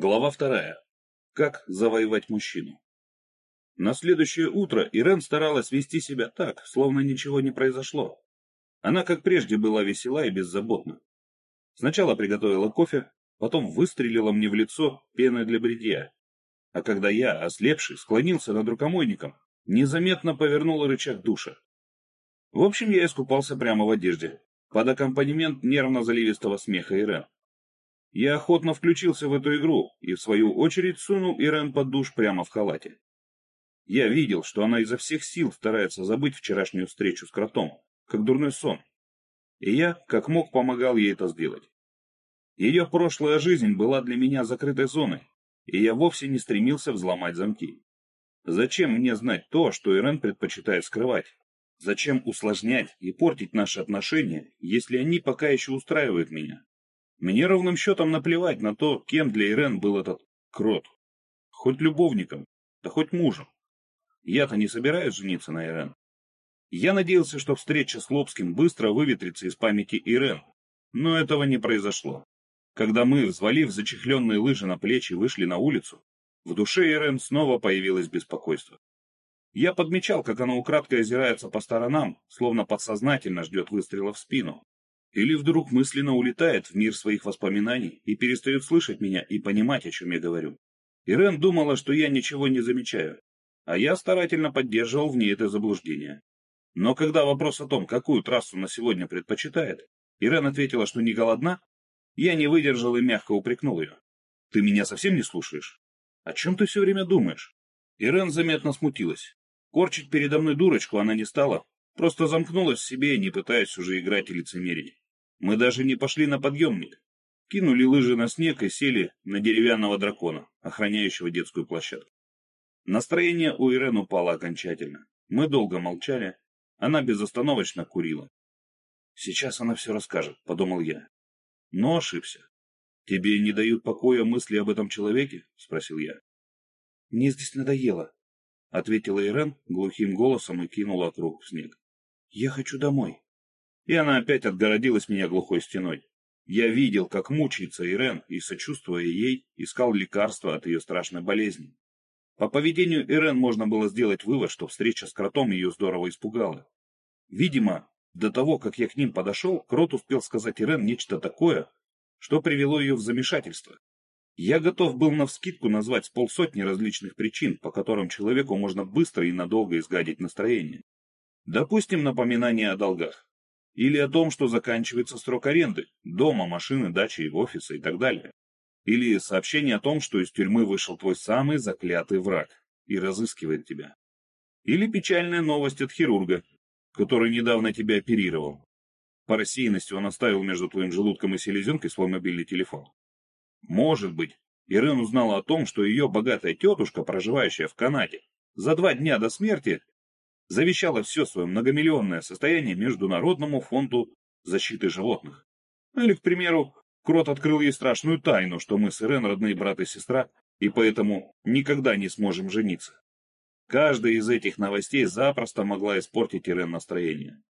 Глава вторая. Как завоевать мужчину. На следующее утро Ирен старалась вести себя так, словно ничего не произошло. Она, как прежде, была весела и беззаботна. Сначала приготовила кофе, потом выстрелила мне в лицо пеной для бритья. А когда я, ослепший, склонился над рукомойником, незаметно повернула рычаг душа. В общем, я искупался прямо в одежде, под аккомпанемент нервно-заливистого смеха Ирен. Я охотно включился в эту игру и, в свою очередь, сунул Ирен под душ прямо в халате. Я видел, что она изо всех сил старается забыть вчерашнюю встречу с кротом, как дурной сон. И я, как мог, помогал ей это сделать. Ее прошлая жизнь была для меня закрытой зоной, и я вовсе не стремился взломать замки. Зачем мне знать то, что Ирен предпочитает скрывать? Зачем усложнять и портить наши отношения, если они пока еще устраивают меня? Мне ровным счетом наплевать на то, кем для Ирен был этот крот. Хоть любовником, да хоть мужем. Я-то не собираюсь жениться на Ирен. Я надеялся, что встреча с Лобским быстро выветрится из памяти Ирен, но этого не произошло. Когда мы, взвалив зачехленные лыжи на плечи, вышли на улицу, в душе Ирен снова появилось беспокойство. Я подмечал, как она украдкой озирается по сторонам, словно подсознательно ждет выстрела в спину. Или вдруг мысленно улетает в мир своих воспоминаний и перестает слышать меня и понимать, о чем я говорю. Ирен думала, что я ничего не замечаю, а я старательно поддерживал в ней это заблуждение. Но когда вопрос о том, какую трассу на сегодня предпочитает, Ирен ответила, что не голодна, я не выдержал и мягко упрекнул ее. «Ты меня совсем не слушаешь? О чем ты все время думаешь?» Ирен заметно смутилась. Корчить передо мной дурочку она не стала, просто замкнулась в себе, не пытаясь уже играть и лицемерить. Мы даже не пошли на подъемник. Кинули лыжи на снег и сели на деревянного дракона, охраняющего детскую площадку. Настроение у Ирен упало окончательно. Мы долго молчали. Она безостановочно курила. «Сейчас она все расскажет», — подумал я. Но ошибся. «Тебе не дают покоя мысли об этом человеке?» — спросил я. «Мне здесь надоело», — ответила Ирен глухим голосом и кинула круг в снег. «Я хочу домой» и она опять отгородилась меня глухой стеной. Я видел, как мучается Ирен, и, сочувствуя ей, искал лекарства от ее страшной болезни. По поведению Ирен можно было сделать вывод, что встреча с кротом ее здорово испугала. Видимо, до того, как я к ним подошел, крот успел сказать Ирен нечто такое, что привело ее в замешательство. Я готов был навскидку назвать с полсотни различных причин, по которым человеку можно быстро и надолго изгадить настроение. Допустим, напоминание о долгах или о том, что заканчивается срок аренды дома, машины, дачи, офиса и так далее. Или сообщение о том, что из тюрьмы вышел твой самый заклятый враг и разыскивает тебя. Или печальная новость от хирурга, который недавно тебя оперировал. По рассеянности он оставил между твоим желудком и селезенкой свой мобильный телефон. Может быть, Ирен узнала о том, что ее богатая тетушка, проживающая в Канаде, за два дня до смерти завещала все свое многомиллионное состояние Международному фонду защиты животных. Или, к примеру, Крот открыл ей страшную тайну, что мы с Ирен родные брат и сестра, и поэтому никогда не сможем жениться. Каждая из этих новостей запросто могла испортить Ирен настроение.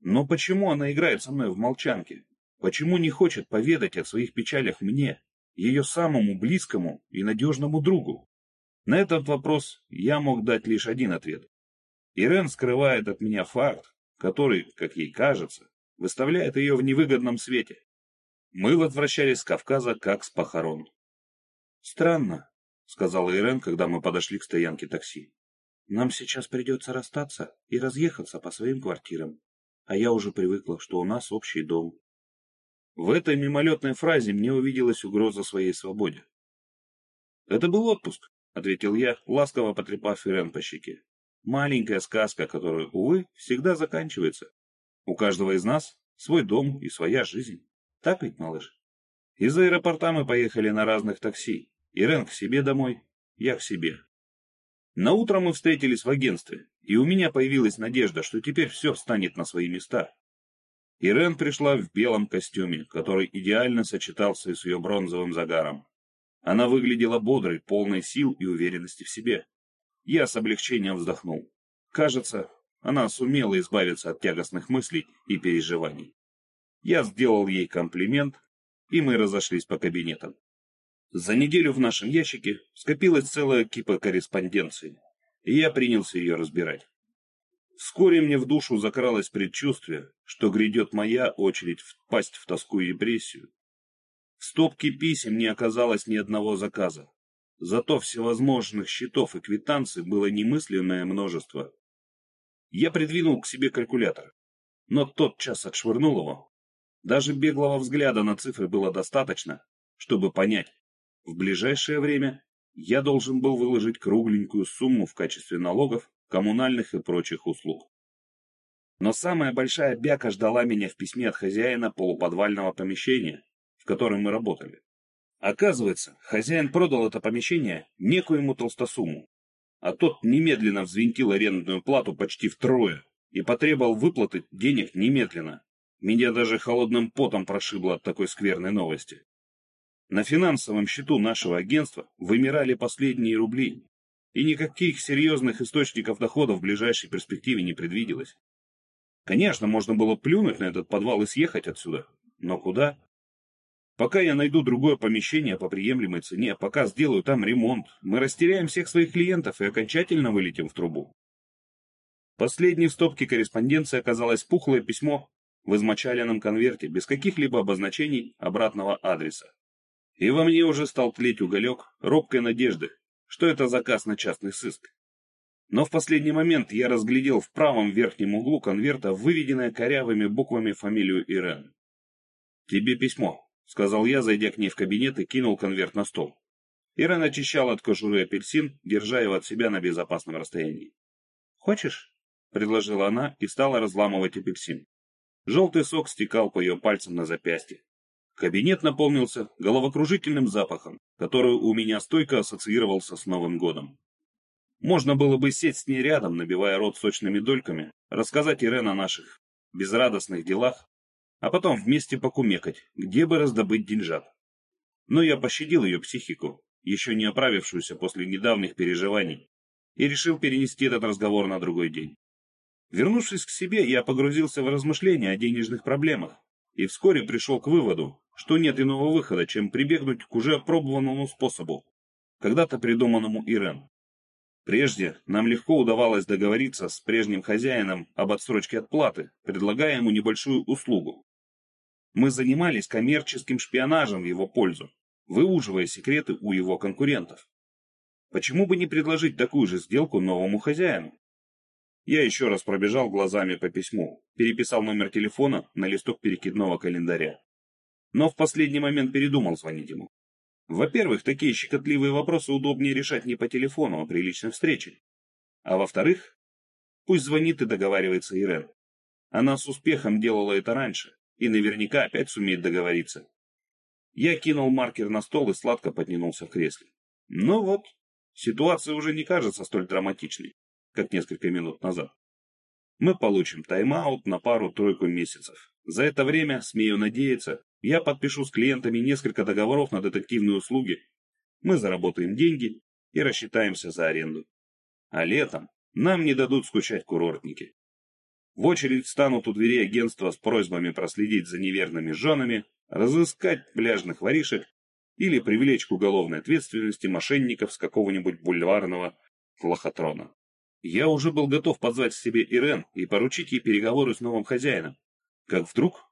Но почему она играет со мной в молчанке? Почему не хочет поведать о своих печалях мне, ее самому близкому и надежному другу? На этот вопрос я мог дать лишь один ответ. Ирен скрывает от меня факт, который, как ей кажется, выставляет ее в невыгодном свете. Мы возвращались с Кавказа как с похорон. «Странно», — сказала Ирен, когда мы подошли к стоянке такси. «Нам сейчас придется расстаться и разъехаться по своим квартирам, а я уже привыкла, что у нас общий дом». В этой мимолетной фразе мне увиделась угроза своей свободе. «Это был отпуск», — ответил я, ласково потрепав Ирен по щеке. Маленькая сказка, которая, увы, всегда заканчивается. У каждого из нас свой дом и своя жизнь. Так ведь, малыш? Из аэропорта мы поехали на разных такси. Ирен к себе домой, я к себе. На утро мы встретились в агентстве, и у меня появилась надежда, что теперь все встанет на свои места. Ирен пришла в белом костюме, который идеально сочетался с ее бронзовым загаром. Она выглядела бодрой, полной сил и уверенности в себе. Я с облегчением вздохнул. Кажется, она сумела избавиться от тягостных мыслей и переживаний. Я сделал ей комплимент, и мы разошлись по кабинетам. За неделю в нашем ящике скопилась целая кипа корреспонденции, и я принялся ее разбирать. Вскоре мне в душу закралось предчувствие, что грядет моя очередь впасть в тоску и депрессию. В стопке писем не оказалось ни одного заказа. Зато всевозможных счетов и квитанций было немысленное множество. Я придвинул к себе калькулятор, но тот час отшвырнул его. Даже беглого взгляда на цифры было достаточно, чтобы понять, в ближайшее время я должен был выложить кругленькую сумму в качестве налогов, коммунальных и прочих услуг. Но самая большая бяка ждала меня в письме от хозяина полуподвального помещения, в котором мы работали. Оказывается, хозяин продал это помещение некоему толстосуму, а тот немедленно взвинтил арендную плату почти втрое и потребовал выплаты денег немедленно. Меня даже холодным потом прошибло от такой скверной новости. На финансовом счету нашего агентства вымирали последние рубли, и никаких серьезных источников дохода в ближайшей перспективе не предвиделось. Конечно, можно было плюнуть на этот подвал и съехать отсюда, но куда? Пока я найду другое помещение по приемлемой цене, пока сделаю там ремонт, мы растеряем всех своих клиентов и окончательно вылетим в трубу. Последней в стопке корреспонденции оказалось пухлое письмо в измочаленном конверте, без каких-либо обозначений обратного адреса. И во мне уже стал тлеть уголек робкой надежды, что это заказ на частный сыск. Но в последний момент я разглядел в правом верхнем углу конверта выведенное корявыми буквами фамилию Ирен. «Тебе письмо», — сказал я, зайдя к ней в кабинет и кинул конверт на стол. Ирен очищал от кожуры апельсин, держа его от себя на безопасном расстоянии. «Хочешь?» — предложила она и стала разламывать апельсин. Желтый сок стекал по ее пальцам на запястье. Кабинет наполнился головокружительным запахом, который у меня стойко ассоциировался с Новым годом. Можно было бы сесть с ней рядом, набивая рот сочными дольками, рассказать Ирен о наших безрадостных делах, а потом вместе покумекать, где бы раздобыть деньжат. Но я пощадил ее психику, еще не оправившуюся после недавних переживаний, и решил перенести этот разговор на другой день. Вернувшись к себе, я погрузился в размышления о денежных проблемах и вскоре пришел к выводу, что нет иного выхода, чем прибегнуть к уже опробованному способу, когда-то придуманному Ирен. Прежде нам легко удавалось договориться с прежним хозяином об отсрочке отплаты, предлагая ему небольшую услугу. Мы занимались коммерческим шпионажем в его пользу, выуживая секреты у его конкурентов. Почему бы не предложить такую же сделку новому хозяину? Я еще раз пробежал глазами по письму, переписал номер телефона на листок перекидного календаря. Но в последний момент передумал звонить ему. Во-первых, такие щекотливые вопросы удобнее решать не по телефону, а при личной встрече. А во-вторых, пусть звонит и договаривается Ирен. Она с успехом делала это раньше, и наверняка опять сумеет договориться. Я кинул маркер на стол и сладко подтянулся в кресле. Ну вот, ситуация уже не кажется столь драматичной, как несколько минут назад. Мы получим тайм-аут на пару-тройку месяцев. За это время, смею надеяться, я подпишу с клиентами несколько договоров на детективные услуги. Мы заработаем деньги и рассчитаемся за аренду. А летом нам не дадут скучать курортники. В очередь станут у двери агентства с просьбами проследить за неверными женами, разыскать пляжных воришек или привлечь к уголовной ответственности мошенников с какого-нибудь бульварного лохотрона. Я уже был готов позвать к себе Ирен и поручить ей переговоры с новым хозяином. Как вдруг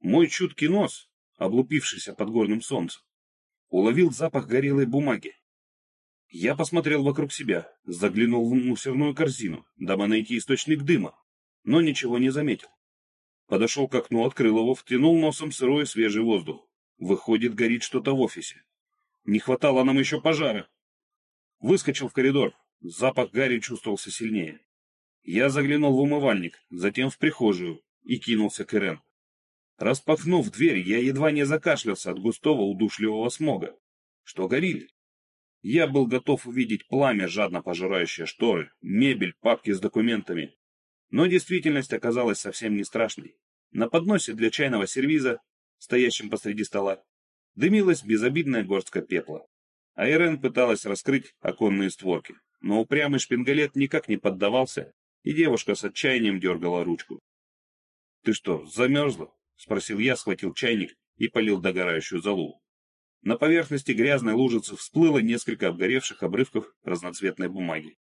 мой чуткий нос, облупившийся под горным солнцем, уловил запах горелой бумаги. Я посмотрел вокруг себя, заглянул в мусорную корзину, дабы найти источник дыма но ничего не заметил. Подошел к окну, открыл его, втянул носом сырой свежий воздух. Выходит, горит что-то в офисе. Не хватало нам еще пожара. Выскочил в коридор. Запах гари чувствовался сильнее. Я заглянул в умывальник, затем в прихожую и кинулся к Ирен. Распахнув дверь, я едва не закашлялся от густого удушливого смога. Что горит? Я был готов увидеть пламя, жадно пожирающее шторы, мебель, папки с документами. Но действительность оказалась совсем не страшной. На подносе для чайного сервиза, стоящем посреди стола, дымилась безобидная горстка пепла. А Ирен пыталась раскрыть оконные створки, но упрямый шпингалет никак не поддавался, и девушка с отчаянием дергала ручку. — Ты что, замерзла? — спросил я, схватил чайник и полил догорающую золу. На поверхности грязной лужицы всплыло несколько обгоревших обрывков разноцветной бумаги.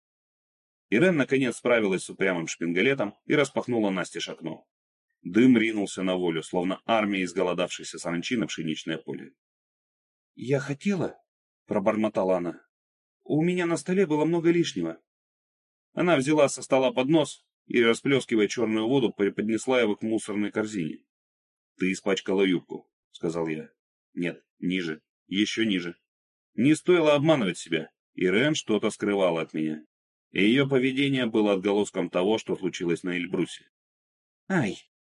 Ирен наконец справилась с упрямым шпингалетом и распахнула настежь окно. Дым ринулся на волю, словно армия изголодавшейся саранчи на пшеничное поле. — Я хотела, — пробормотала она. — У меня на столе было много лишнего. Она взяла со стола поднос и, расплескивая черную воду, преподнесла его к мусорной корзине. — Ты испачкала юбку, — сказал я. — Нет, ниже, еще ниже. Не стоило обманывать себя. Ирен что-то скрывала от меня. И ее поведение было отголоском того, что случилось на Эльбрусе. — Ай,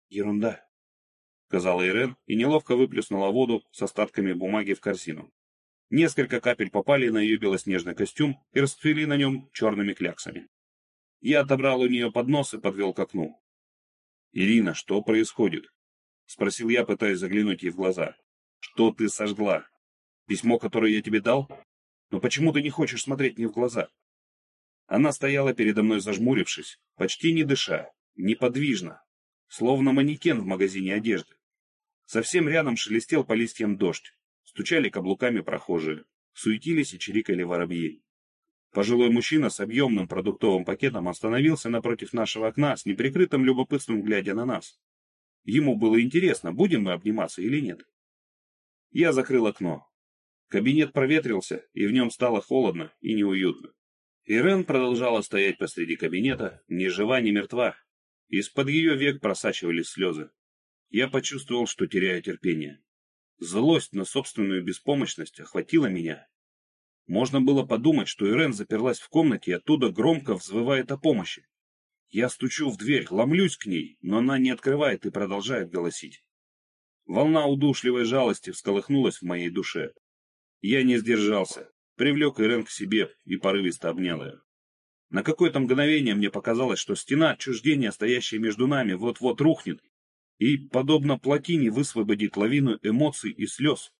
ерунда, — сказала Ирен и неловко выплеснула воду с остатками бумаги в корзину. Несколько капель попали на ее белоснежный костюм и расцвели на нем черными кляксами. Я отобрал у нее поднос и подвел к окну. — Ирина, что происходит? — спросил я, пытаясь заглянуть ей в глаза. — Что ты сожгла? Письмо, которое я тебе дал? Но почему ты не хочешь смотреть мне в глаза? Она стояла передо мной зажмурившись, почти не дыша, неподвижно, словно манекен в магазине одежды. Совсем рядом шелестел по листьям дождь, стучали каблуками прохожие, суетились и чирикали воробьи. Пожилой мужчина с объемным продуктовым пакетом остановился напротив нашего окна с неприкрытым любопытством, глядя на нас. Ему было интересно, будем мы обниматься или нет. Я закрыл окно. Кабинет проветрился, и в нем стало холодно и неуютно. Ирен продолжала стоять посреди кабинета, ни жива, ни мертва. Из-под ее век просачивались слезы. Я почувствовал, что теряю терпение. Злость на собственную беспомощность охватила меня. Можно было подумать, что Ирен заперлась в комнате и оттуда громко взвывает о помощи. Я стучу в дверь, ломлюсь к ней, но она не открывает и продолжает голосить. Волна удушливой жалости всколыхнулась в моей душе. Я не сдержался, привлек Ирен к себе и порывисто обнял ее. На какое-то мгновение мне показалось, что стена отчуждения, стоящая между нами, вот-вот рухнет и, подобно плотине, высвободит лавину эмоций и слез,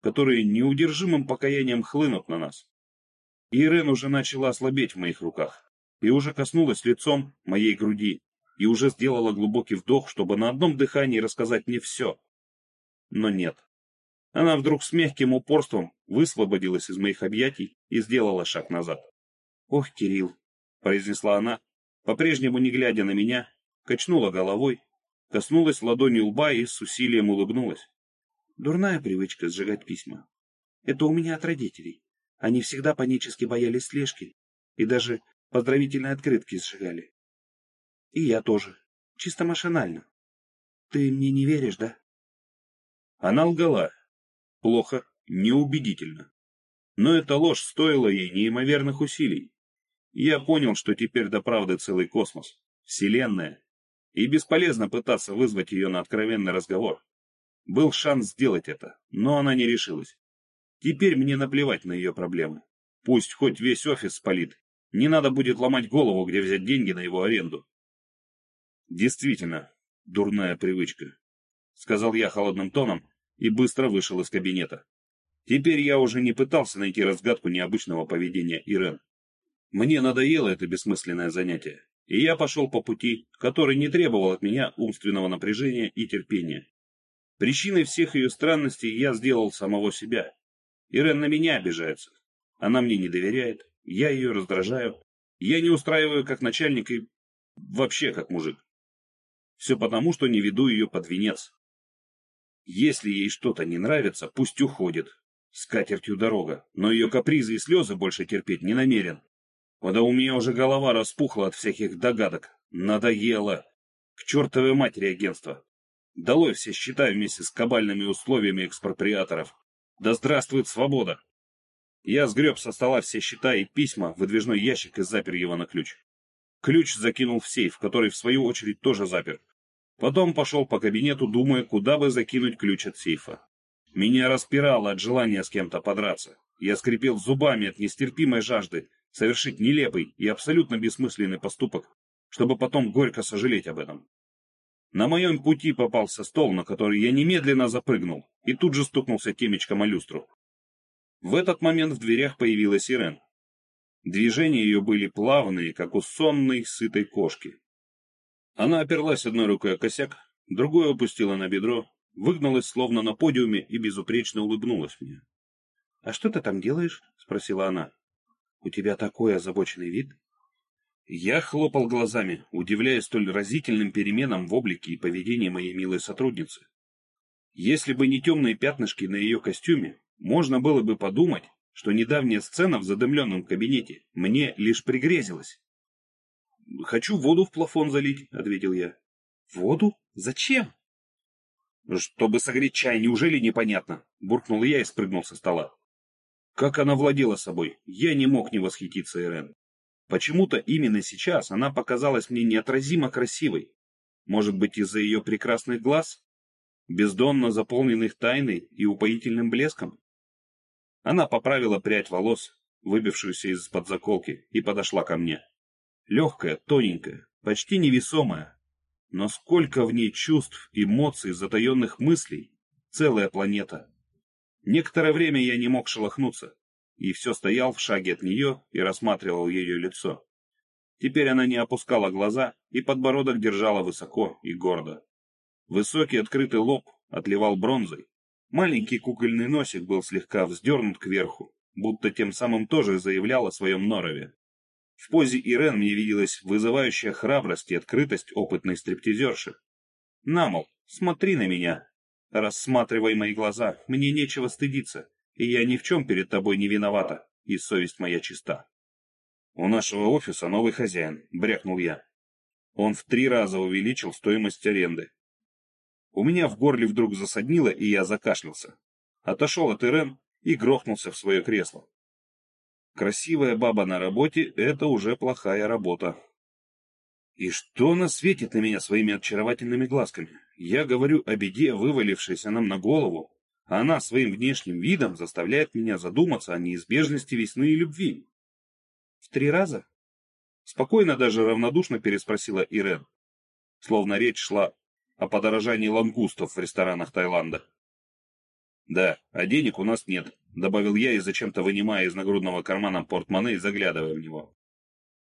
которые неудержимым покаянием хлынут на нас. Ирен уже начала ослабеть в моих руках, и уже коснулась лицом моей груди, и уже сделала глубокий вдох, чтобы на одном дыхании рассказать мне все. Но нет. Она вдруг с мягким упорством высвободилась из моих объятий и сделала шаг назад. «Ох, Кирилл!» — произнесла она, по-прежнему не глядя на меня, качнула головой, коснулась ладонью лба и с усилием улыбнулась. Дурная привычка сжигать письма. Это у меня от родителей. Они всегда панически боялись слежки и даже поздравительные открытки сжигали. И я тоже. Чисто машинально. Ты мне не веришь, да? Она лгала, плохо, неубедительно. Но эта ложь стоила ей неимоверных усилий. Я понял, что теперь до правды целый космос, вселенная, и бесполезно пытаться вызвать ее на откровенный разговор. Был шанс сделать это, но она не решилась. Теперь мне наплевать на ее проблемы. Пусть хоть весь офис спалит. Не надо будет ломать голову, где взять деньги на его аренду. Действительно, дурная привычка, — сказал я холодным тоном, и быстро вышел из кабинета. Теперь я уже не пытался найти разгадку необычного поведения Ирен. Мне надоело это бессмысленное занятие, и я пошел по пути, который не требовал от меня умственного напряжения и терпения. Причиной всех ее странностей я сделал самого себя. Ирен на меня обижается. Она мне не доверяет, я ее раздражаю, я не устраиваю как начальник и вообще как мужик. Все потому, что не веду ее под венец, если ей что-то не нравится, пусть уходит. С катертью дорога, но ее капризы и слезы больше терпеть не намерен. Да у меня уже голова распухла от всяких догадок. Надоело. К чертовой матери агентства. Долой все счета вместе с кабальными условиями экспроприаторов. Да здравствует свобода! Я сгреб со стола все счета и письма выдвижной ящик и запер его на ключ. Ключ закинул в сейф, который в свою очередь тоже запер. Потом пошел по кабинету, думая, куда бы закинуть ключ от сейфа. Меня распирало от желания с кем-то подраться. Я скрипел зубами от нестерпимой жажды совершить нелепый и абсолютно бессмысленный поступок, чтобы потом горько сожалеть об этом. На моем пути попался стол, на который я немедленно запрыгнул, и тут же стукнулся темечком о люстру. В этот момент в дверях появилась Ирен. Движения ее были плавные, как у сонной, сытой кошки. Она оперлась одной рукой о косяк, другую опустила на бедро, выгнулась словно на подиуме и безупречно улыбнулась мне. «А что ты там делаешь?» — спросила она. «У тебя такой озабоченный вид». Я хлопал глазами, удивляясь столь разительным переменам в облике и поведении моей милой сотрудницы. Если бы не темные пятнышки на ее костюме, можно было бы подумать, что недавняя сцена в задымленном кабинете мне лишь пригрезилась. «Хочу воду в плафон залить», — ответил я. «Воду? Зачем?» «Чтобы согреть чай, неужели непонятно?» — буркнул я и спрыгнул со стола. Как она владела собой, я не мог не восхититься Ирен. Почему-то именно сейчас она показалась мне неотразимо красивой. Может быть, из-за ее прекрасных глаз? Бездонно заполненных тайной и упоительным блеском? Она поправила прядь волос, выбившуюся из-под заколки, и подошла ко мне. Легкая, тоненькая, почти невесомая. Но сколько в ней чувств, эмоций, затаенных мыслей. Целая планета. Некоторое время я не мог шелохнуться и все стоял в шаге от нее и рассматривал ее лицо. Теперь она не опускала глаза и подбородок держала высоко и гордо. Высокий открытый лоб отливал бронзой. Маленький кукольный носик был слегка вздернут кверху, будто тем самым тоже заявлял о своем норове. В позе Ирен мне виделась вызывающая храбрость и открытость опытной стриптизерши. «Намол, смотри на меня. Рассматривай мои глаза, мне нечего стыдиться и я ни в чем перед тобой не виновата, и совесть моя чиста. У нашего офиса новый хозяин, брякнул я. Он в три раза увеличил стоимость аренды. У меня в горле вдруг засаднило, и я закашлялся. Отошел от Ирен и грохнулся в свое кресло. Красивая баба на работе — это уже плохая работа. И что она светит на меня своими очаровательными глазками? Я говорю о беде, вывалившейся нам на голову, она своим внешним видом заставляет меня задуматься о неизбежности весны и любви. В три раза? Спокойно, даже равнодушно переспросила Ирен. Словно речь шла о подорожании лангустов в ресторанах Таиланда. Да, а денег у нас нет, добавил я и зачем-то вынимая из нагрудного кармана портмоне и заглядывая в него.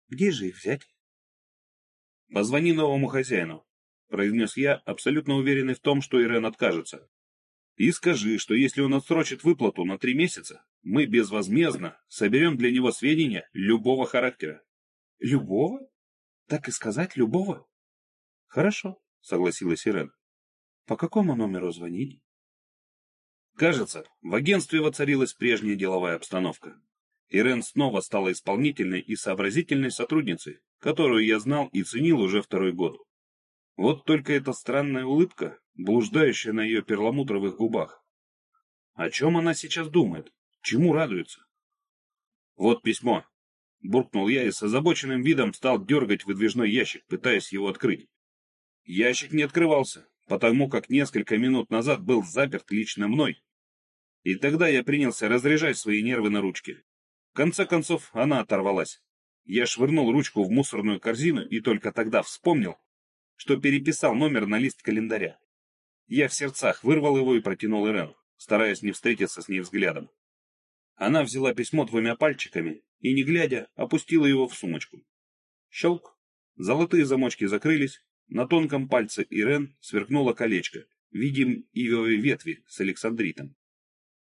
Где же их взять? Позвони новому хозяину, произнес я, абсолютно уверенный в том, что Ирен откажется. И скажи, что если он отсрочит выплату на три месяца, мы безвозмездно соберем для него сведения любого характера. Любого? Так и сказать, любого? Хорошо, согласилась Ирен. По какому номеру звонить? Кажется, в агентстве воцарилась прежняя деловая обстановка. Ирен снова стала исполнительной и сообразительной сотрудницей, которую я знал и ценил уже второй год. Вот только эта странная улыбка, блуждающая на ее перламутровых губах. О чем она сейчас думает? Чему радуется? Вот письмо. Буркнул я и с озабоченным видом стал дергать выдвижной ящик, пытаясь его открыть. Ящик не открывался, потому как несколько минут назад был заперт лично мной. И тогда я принялся разряжать свои нервы на ручке. В конце концов, она оторвалась. Я швырнул ручку в мусорную корзину и только тогда вспомнил, что переписал номер на лист календаря. Я в сердцах вырвал его и протянул Ирен, стараясь не встретиться с ней взглядом. Она взяла письмо двумя пальчиками и, не глядя, опустила его в сумочку. Щелк. Золотые замочки закрылись. На тонком пальце Ирен сверкнуло колечко, видим ивовой ветви с александритом.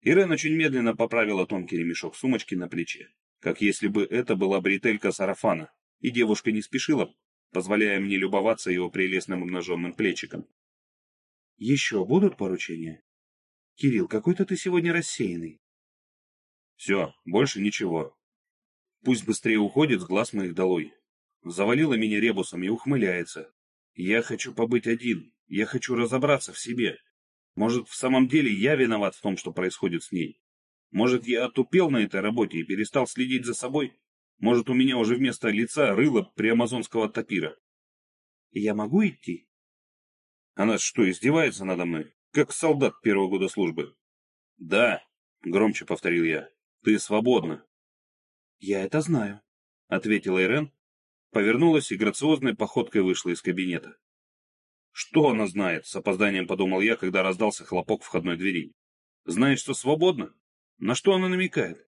Ирен очень медленно поправила тонкий ремешок сумочки на плече, как если бы это была бретелька сарафана, и девушка не спешила, позволяя мне любоваться его прелестным обнаженным плечиком. — Еще будут поручения? Кирилл, какой-то ты сегодня рассеянный. — Все, больше ничего. Пусть быстрее уходит с глаз моих долой. Завалила меня ребусом и ухмыляется. Я хочу побыть один, я хочу разобраться в себе. Может, в самом деле я виноват в том, что происходит с ней? Может, я отупел на этой работе и перестал следить за собой? Может, у меня уже вместо лица рыло приамазонского топира. Я могу идти? Она что, издевается надо мной? Как солдат первого года службы. Да, громче повторил я. Ты свободна. Я это знаю, ответила Ирен, повернулась и грациозной походкой вышла из кабинета. Что она знает, с опозданием подумал я, когда раздался хлопок входной двери. Знает, что свободна? На что она намекает?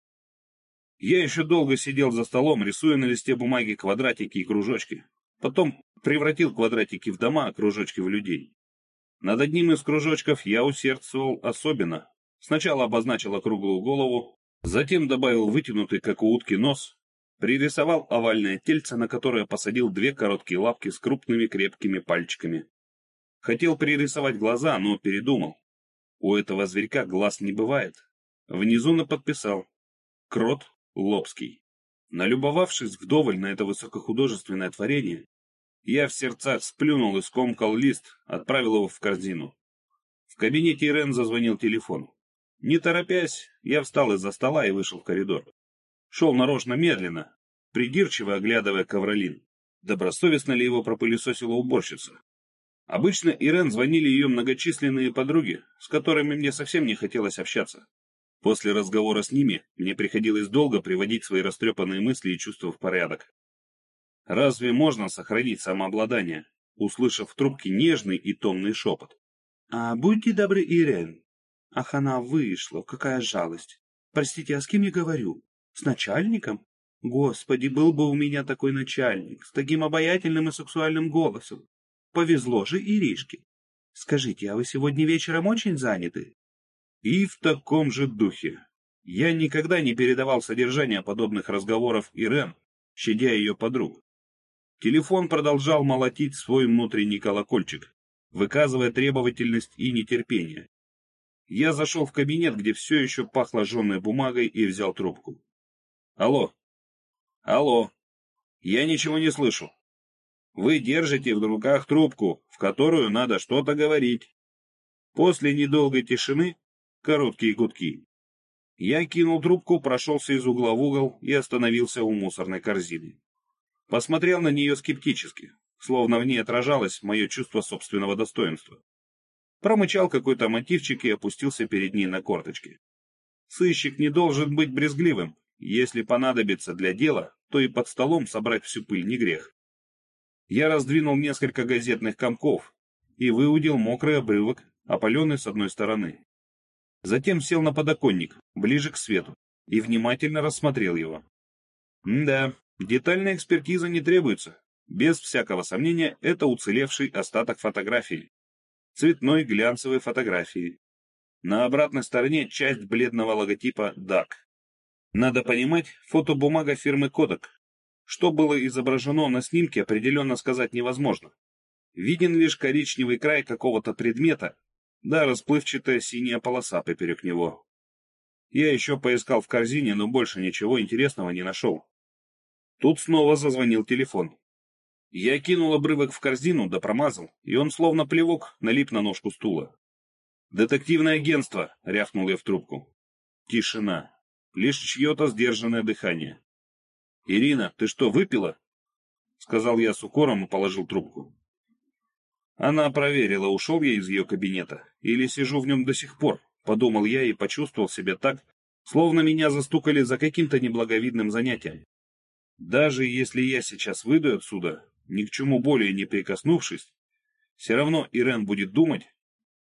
Я еще долго сидел за столом, рисуя на листе бумаги квадратики и кружочки. Потом превратил квадратики в дома, а кружочки в людей. Над одним из кружочков я усердствовал особенно. Сначала обозначил округлую голову, Затем добавил вытянутый, как у утки, нос, пририсовал овальное тельце, на которое посадил две короткие лапки с крупными крепкими пальчиками. Хотел пририсовать глаза, но передумал. У этого зверька глаз не бывает. Внизу наподписал «Крот Лобский». Налюбовавшись вдоволь на это высокохудожественное творение, я в сердцах сплюнул и скомкал лист, отправил его в корзину. В кабинете Ирен зазвонил телефон. Не торопясь, я встал из-за стола и вышел в коридор. Шел нарочно медленно, придирчиво оглядывая ковролин. Добросовестно ли его пропылесосила уборщица? Обычно Ирен звонили ее многочисленные подруги, с которыми мне совсем не хотелось общаться. После разговора с ними мне приходилось долго приводить свои растрепанные мысли и чувства в порядок. Разве можно сохранить самообладание, услышав в трубке нежный и томный шепот? «А будьте добры, Ирен. Ах, она вышла, какая жалость. Простите, а с кем я говорю? С начальником? Господи, был бы у меня такой начальник, с таким обаятельным и сексуальным голосом. Повезло же Иришке. Скажите, а вы сегодня вечером очень заняты? И в таком же духе. Я никогда не передавал содержание подобных разговоров Ирен, щадя ее подруг. Телефон продолжал молотить свой внутренний колокольчик, выказывая требовательность и нетерпение. Я зашел в кабинет, где все еще пахло жженой бумагой, и взял трубку. Алло. Алло. Я ничего не слышу. Вы держите в руках трубку, в которую надо что-то говорить. После недолгой тишины короткие гудки. Я кинул трубку, прошелся из угла в угол и остановился у мусорной корзины. Посмотрел на нее скептически, словно в ней отражалось мое чувство собственного достоинства. Промычал какой-то мотивчик и опустился перед ней на корточки. Сыщик не должен быть брезгливым, если понадобится для дела, то и под столом собрать всю пыль не грех. Я раздвинул несколько газетных комков и выудил мокрый обрывок, опаленный с одной стороны. Затем сел на подоконник, ближе к свету, и внимательно рассмотрел его. Да, детальная экспертиза не требуется. Без всякого сомнения, это уцелевший остаток фотографии. Цветной глянцевой фотографии. На обратной стороне часть бледного логотипа DAC. Надо понимать, фотобумага фирмы Kodak. Что было изображено на снимке, определенно сказать невозможно. Виден лишь коричневый край какого-то предмета, да расплывчатая синяя полоса поперек него. Я еще поискал в корзине, но больше ничего интересного не нашел. Тут снова зазвонил телефон. Я кинул обрывок в корзину, да промазал, и он словно плевок налип на ножку стула. «Детективное агентство!» — рявкнул я в трубку. Тишина лишь чье-то сдержанное дыхание. «Ирина, ты что, выпила?» — сказал я с укором и положил трубку. Она проверила, ушел я из ее кабинета или сижу в нем до сих пор, подумал я и почувствовал себя так, словно меня застукали за каким-то неблаговидным занятием. Даже если я сейчас выйду отсюда, ни к чему более не прикоснувшись, все равно Ирен будет думать,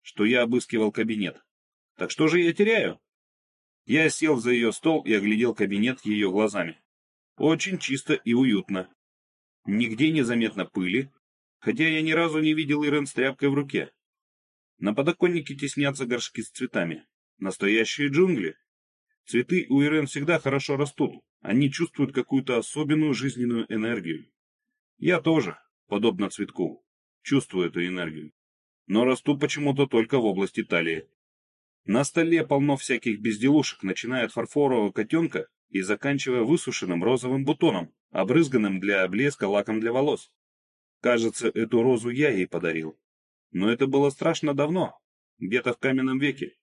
что я обыскивал кабинет. Так что же я теряю? Я сел за ее стол и оглядел кабинет ее глазами. Очень чисто и уютно. Нигде не заметно пыли, хотя я ни разу не видел Ирен с тряпкой в руке. На подоконнике теснятся горшки с цветами. Настоящие джунгли. Цветы у Ирен всегда хорошо растут. Они чувствуют какую-то особенную жизненную энергию. Я тоже, подобно цветку, чувствую эту энергию. Но расту почему-то только в области талии. На столе полно всяких безделушек, начиная от фарфорового котенка и заканчивая высушенным розовым бутоном, обрызганным для блеска лаком для волос. Кажется, эту розу я ей подарил. Но это было страшно давно, где-то в каменном веке.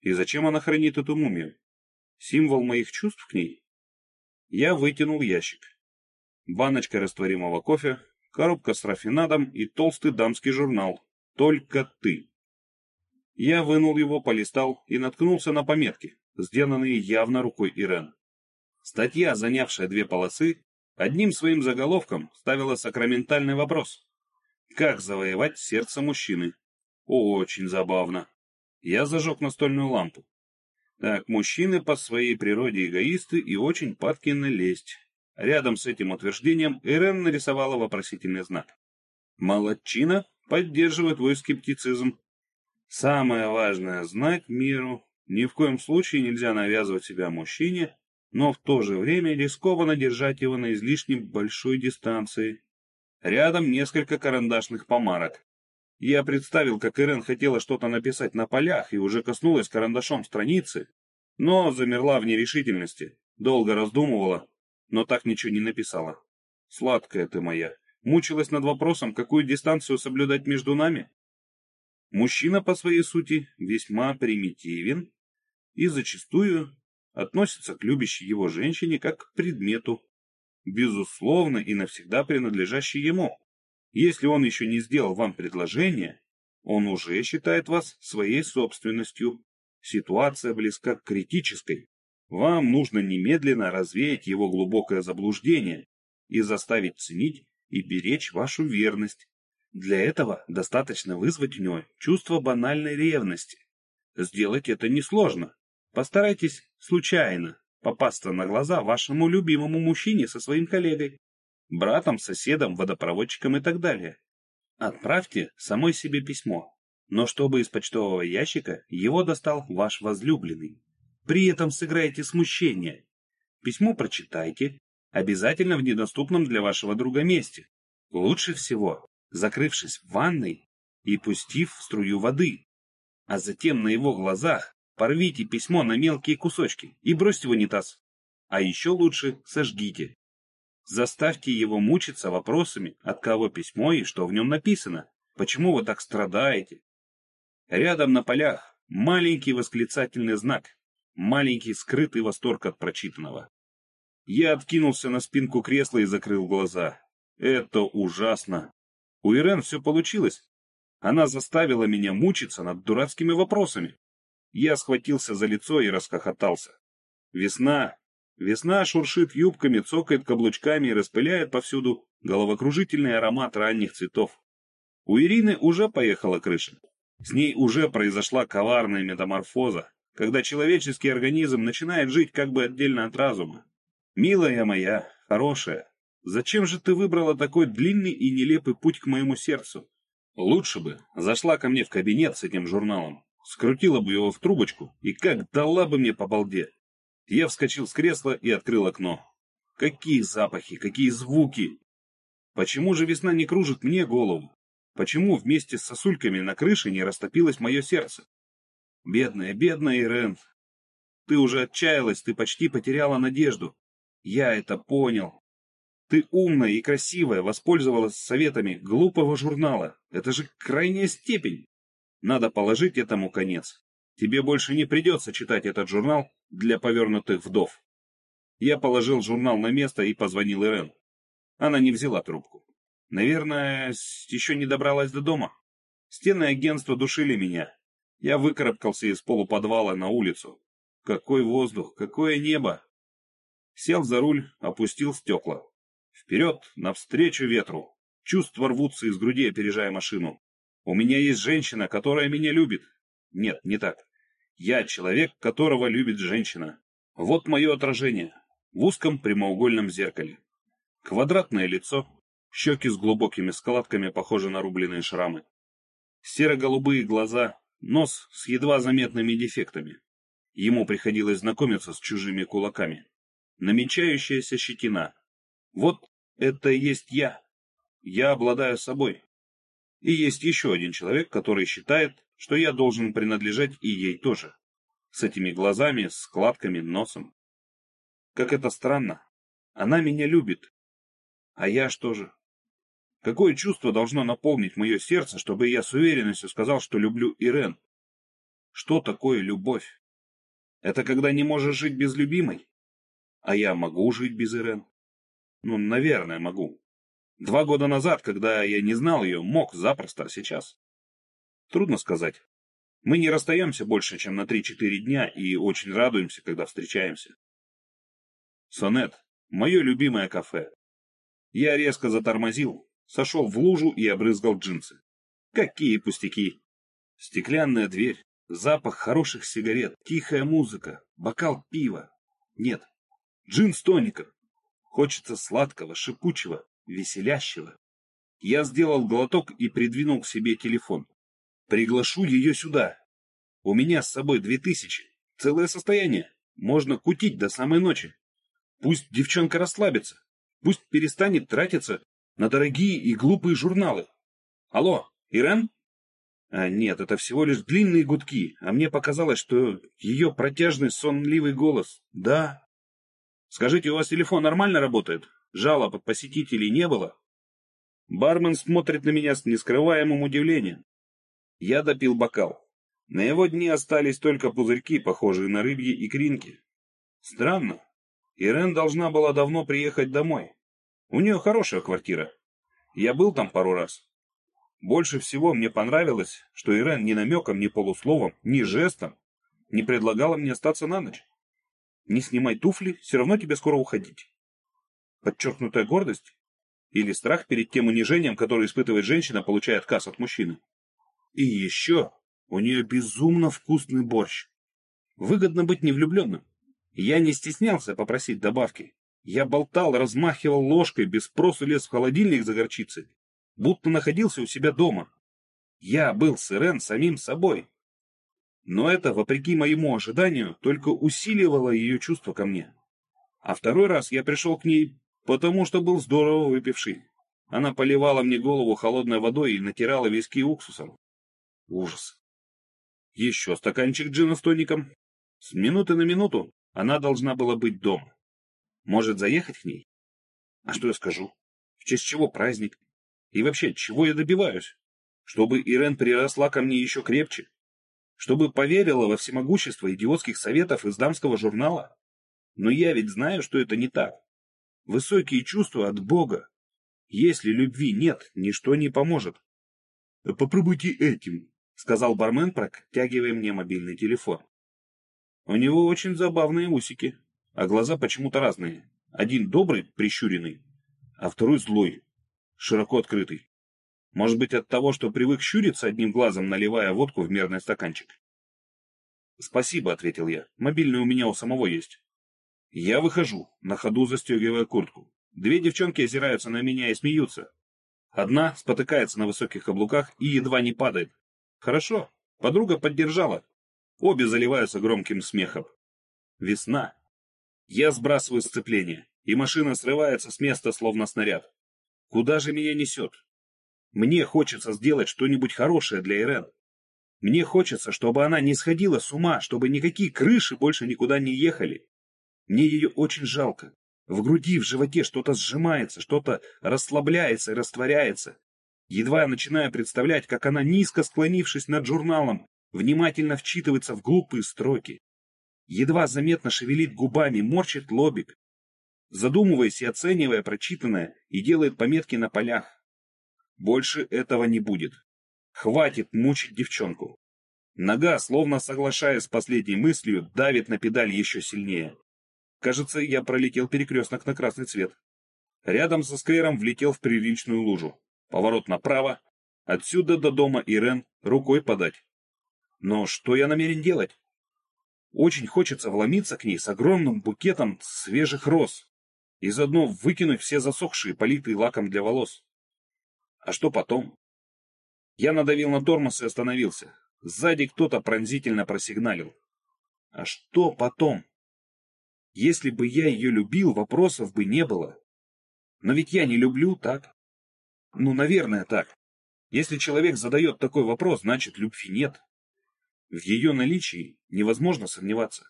И зачем она хранит эту мумию? Символ моих чувств к ней? Я вытянул ящик. Баночка растворимого кофе, коробка с рафинадом и толстый дамский журнал. Только ты. Я вынул его, полистал и наткнулся на пометки, сделанные явно рукой Ирен. Статья, занявшая две полосы, одним своим заголовком ставила сакраментальный вопрос. Как завоевать сердце мужчины? Очень забавно. Я зажег настольную лампу. Так, мужчины по своей природе эгоисты и очень падки на лесть. Рядом с этим утверждением Ирен нарисовала вопросительный знак. Молодчина поддерживает твой скептицизм. Самое важное — знать миру, Ни в коем случае нельзя навязывать себя мужчине, но в то же время рискованно держать его на излишне большой дистанции. Рядом несколько карандашных помарок. Я представил, как Ирен хотела что-то написать на полях и уже коснулась карандашом страницы, но замерла в нерешительности, долго раздумывала, но так ничего не написала. Сладкая ты моя, мучилась над вопросом, какую дистанцию соблюдать между нами? Мужчина по своей сути весьма примитивен и зачастую относится к любящей его женщине как к предмету, безусловно и навсегда принадлежащей ему. Если он еще не сделал вам предложение, он уже считает вас своей собственностью. Ситуация близка к критической. Вам нужно немедленно развеять его глубокое заблуждение и заставить ценить и беречь вашу верность. Для этого достаточно вызвать у него чувство банальной ревности. Сделать это несложно. Постарайтесь случайно попасться на глаза вашему любимому мужчине со своим коллегой, братом, соседом, водопроводчиком и так далее. Отправьте самой себе письмо, но чтобы из почтового ящика его достал ваш возлюбленный. При этом сыграйте смущение. Письмо прочитайте, обязательно в недоступном для вашего друга месте. Лучше всего, закрывшись в ванной и пустив струю воды. А затем на его глазах порвите письмо на мелкие кусочки и бросьте в унитаз. А еще лучше сожгите. Заставьте его мучиться вопросами, от кого письмо и что в нем написано, почему вы так страдаете. Рядом на полях маленький восклицательный знак, маленький скрытый восторг от прочитанного. Я откинулся на спинку кресла и закрыл глаза. Это ужасно. У Ирен все получилось. Она заставила меня мучиться над дурацкими вопросами. Я схватился за лицо и расхохотался. Весна, Весна шуршит юбками, цокает каблучками и распыляет повсюду головокружительный аромат ранних цветов. У Ирины уже поехала крыша. С ней уже произошла коварная метаморфоза, когда человеческий организм начинает жить как бы отдельно от разума. Милая моя, хорошая, зачем же ты выбрала такой длинный и нелепый путь к моему сердцу? Лучше бы зашла ко мне в кабинет с этим журналом, скрутила бы его в трубочку и как дала бы мне по балде. Я вскочил с кресла и открыл окно. Какие запахи, какие звуки! Почему же весна не кружит мне голову? Почему вместе с сосульками на крыше не растопилось мое сердце? Бедная, бедная Ирен. Ты уже отчаялась, ты почти потеряла надежду. Я это понял. Ты умная и красивая, воспользовалась советами глупого журнала. Это же крайняя степень. Надо положить этому конец. Тебе больше не придется читать этот журнал для повернутых вдов. Я положил журнал на место и позвонил Ирен. Она не взяла трубку. Наверное, еще не добралась до дома. Стены агентства душили меня. Я выкарабкался из полуподвала на улицу. Какой воздух, какое небо! Сел за руль, опустил стекла. Вперед, навстречу ветру. Чувства рвутся из груди, опережая машину. У меня есть женщина, которая меня любит. Нет, не так. Я человек, которого любит женщина. Вот мое отражение в узком прямоугольном зеркале. Квадратное лицо, щеки с глубокими складками, похожи на рубленые шрамы. Серо-голубые глаза, нос с едва заметными дефектами. Ему приходилось знакомиться с чужими кулаками. Намечающаяся щетина. Вот это есть я. Я обладаю собой. И есть еще один человек, который считает, что я должен принадлежать и ей тоже. С этими глазами, складками, носом. Как это странно. Она меня любит. А я что же? Какое чувство должно наполнить мое сердце, чтобы я с уверенностью сказал, что люблю Ирен? Что такое любовь? Это когда не можешь жить без любимой? А я могу жить без Ирен? Ну, наверное, могу. Два года назад, когда я не знал ее, мог запросто, а сейчас. Трудно сказать. Мы не расстаемся больше, чем на 3-4 дня и очень радуемся, когда встречаемся. Сонет — мое любимое кафе. Я резко затормозил, сошел в лужу и обрызгал джинсы. Какие пустяки! Стеклянная дверь, запах хороших сигарет, тихая музыка, бокал пива. Нет, джин с тоником. Хочется сладкого, шипучего, веселящего. Я сделал глоток и придвинул к себе телефон. Приглашу ее сюда. У меня с собой две тысячи. целое состояние. Можно кутить до самой ночи. Пусть девчонка расслабится. Пусть перестанет тратиться на дорогие и глупые журналы. Алло, Ирен? А нет, это всего лишь длинные гудки, а мне показалось, что ее протяжный сонливый голос. Да. Скажите, у вас телефон нормально работает? Жалоб от посетителей не было? Бармен смотрит на меня с нескрываемым удивлением. Я допил бокал. На его дне остались только пузырьки, похожие на рыбьи икринки. Странно. Ирен должна была давно приехать домой. У нее хорошая квартира. Я был там пару раз. Больше всего мне понравилось, что Ирен ни намеком, ни полусловом, ни жестом не предлагала мне остаться на ночь. Не снимай туфли, все равно тебе скоро уходить. Подчеркнутая гордость? Или страх перед тем унижением, которое испытывает женщина, получая отказ от мужчины? И еще у нее безумно вкусный борщ. Выгодно быть невлюбленным. Я не стеснялся попросить добавки. Я болтал, размахивал ложкой, без спросу лез в холодильник за горчицей будто находился у себя дома. Я был с Ирен самим собой. Но это, вопреки моему ожиданию, только усиливало ее чувство ко мне. А второй раз я пришел к ней, потому что был здорово выпивший. Она поливала мне голову холодной водой и натирала виски уксусом. Ужас. Еще стаканчик джина с тоником. С минуты на минуту она должна была быть дома. Может, заехать к ней? А что я скажу? В честь чего праздник? И вообще, чего я добиваюсь? Чтобы Ирен приросла ко мне еще крепче? Чтобы поверила во всемогущество идиотских советов из дамского журнала? Но я ведь знаю, что это не так. Высокие чувства от Бога. Если любви нет, ничто не поможет. «Попробуйте этим», — сказал бармен, протягивая мне мобильный телефон. У него очень забавные усики, а глаза почему-то разные. Один добрый, прищуренный, а второй злой, широко открытый. Может быть, от того, что привык щуриться одним глазом, наливая водку в мерный стаканчик. «Спасибо», — ответил я. «Мобильный у меня у самого есть». Я выхожу, на ходу застегивая куртку. Две девчонки озираются на меня и смеются. Одна спотыкается на высоких каблуках и едва не падает. Хорошо, подруга поддержала. Обе заливаются громким смехом. Весна. Я сбрасываю сцепление, и машина срывается с места, словно снаряд. Куда же меня несет? Мне хочется сделать что-нибудь хорошее для Ирен. Мне хочется, чтобы она не сходила с ума, чтобы никакие крыши больше никуда не ехали. Мне ее очень жалко. В груди, в животе что-то сжимается, что-то расслабляется и растворяется. Едва я начинаю представлять, как она, низко склонившись над журналом, внимательно вчитывается в глупые строки. Едва заметно шевелит губами, морщит лобик, задумываясь и оценивая прочитанное, и делает пометки на полях. Больше этого не будет. Хватит мучить девчонку. Нога, словно соглашаясь с последней мыслью, давит на педаль еще сильнее. Кажется, я пролетел перекресток на красный цвет. Рядом со сквером влетел в приличную лужу. Поворот направо. Отсюда до дома Ирен рукой подать. Но что я намерен делать? Очень хочется вломиться к ней с огромным букетом свежих роз и заодно выкинуть все засохшие, политые лаком для волос. А что потом? Я надавил на тормоз и остановился. Сзади кто-то пронзительно просигналил. А что потом? Если бы я ее любил, вопросов бы не было. Но ведь я не люблю, так? Ну, наверное, так. Если человек задает такой вопрос, значит, любви нет. В ее наличии невозможно сомневаться.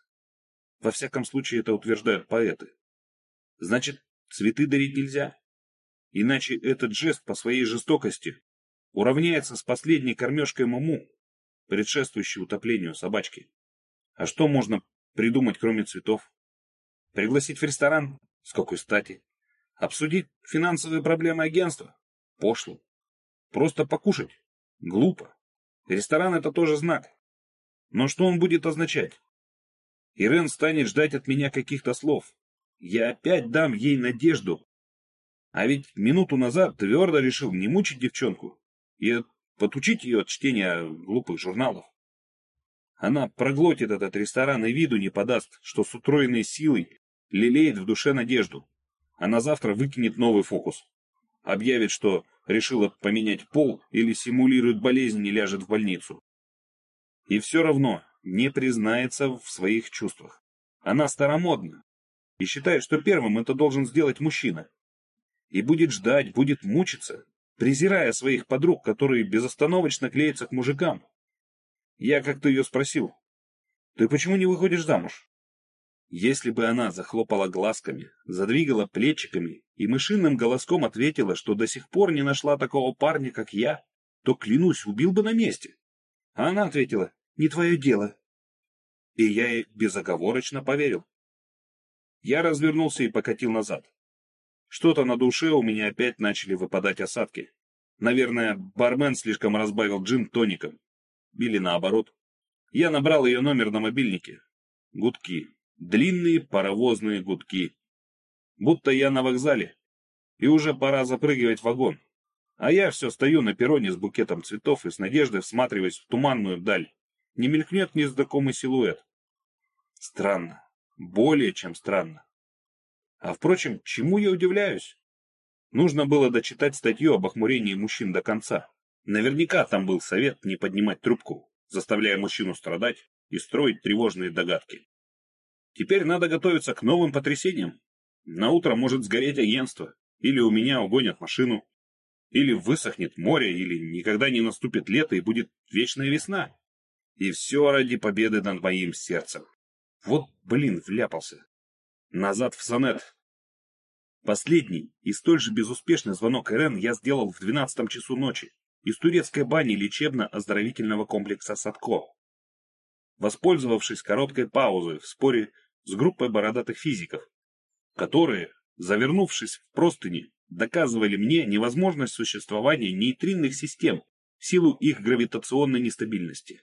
Во всяком случае, это утверждают поэты. Значит, цветы дарить нельзя. Иначе этот жест по своей жестокости уравняется с последней кормежкой маму, предшествующей утоплению собачки. А что можно придумать, кроме цветов? Пригласить в ресторан? С какой стати? Обсудить финансовые проблемы агентства? Пошло. Просто покушать? Глупо. Ресторан — это тоже знак. Но что он будет означать? Ирен станет ждать от меня каких-то слов, я опять дам ей надежду. А ведь минуту назад твердо решил не мучить девчонку и потучить ее от чтения глупых журналов. Она проглотит этот ресторан и виду не подаст, что с утроенной силой лелеет в душе надежду. А на завтра выкинет новый фокус. Объявит, что решила поменять пол или симулирует болезнь и ляжет в больницу. И все равно не признается в своих чувствах. Она старомодна и считает, что первым это должен сделать мужчина. И будет ждать, будет мучиться, презирая своих подруг, которые безостановочно клеятся к мужикам. Я как-то ее спросил, ты почему не выходишь замуж? Если бы она захлопала глазками, задвигала плечиками и мышиным голоском ответила, что до сих пор не нашла такого парня, как я, то, клянусь, убил бы на месте. А она ответила, не твое дело. И я ей безоговорочно поверил. Я развернулся и покатил назад. Что-то на душе у меня опять начали выпадать осадки. Наверное, бармен слишком разбавил джин тоником. Или наоборот. Я набрал ее номер на мобильнике. Гудки. Длинные паровозные гудки. Будто я на вокзале. И уже пора запрыгивать в вагон. А я все стою на перроне с букетом цветов и с надеждой всматриваясь в туманную даль. Не мелькнет незнакомый силуэт. Странно. Более чем странно. А впрочем, чему я удивляюсь? Нужно было дочитать статью об охмурении мужчин до конца. Наверняка там был совет не поднимать трубку, заставляя мужчину страдать и строить тревожные догадки. Теперь надо готовиться к новым потрясениям. На утро может сгореть агентство, или у меня угонят машину, или высохнет море, или никогда не наступит лето и будет вечная весна. И все ради победы над моим сердцем. Вот, блин, вляпался. Назад в сонет. Последний и столь же безуспешный звонок РН я сделал в двенадцатом часу ночи из турецкой бани лечебно-оздоровительного комплекса «Садко». Воспользовавшись короткой паузой в споре с группой бородатых физиков, которые, завернувшись в простыни, доказывали мне невозможность существования нейтринных систем в силу их гравитационной нестабильности.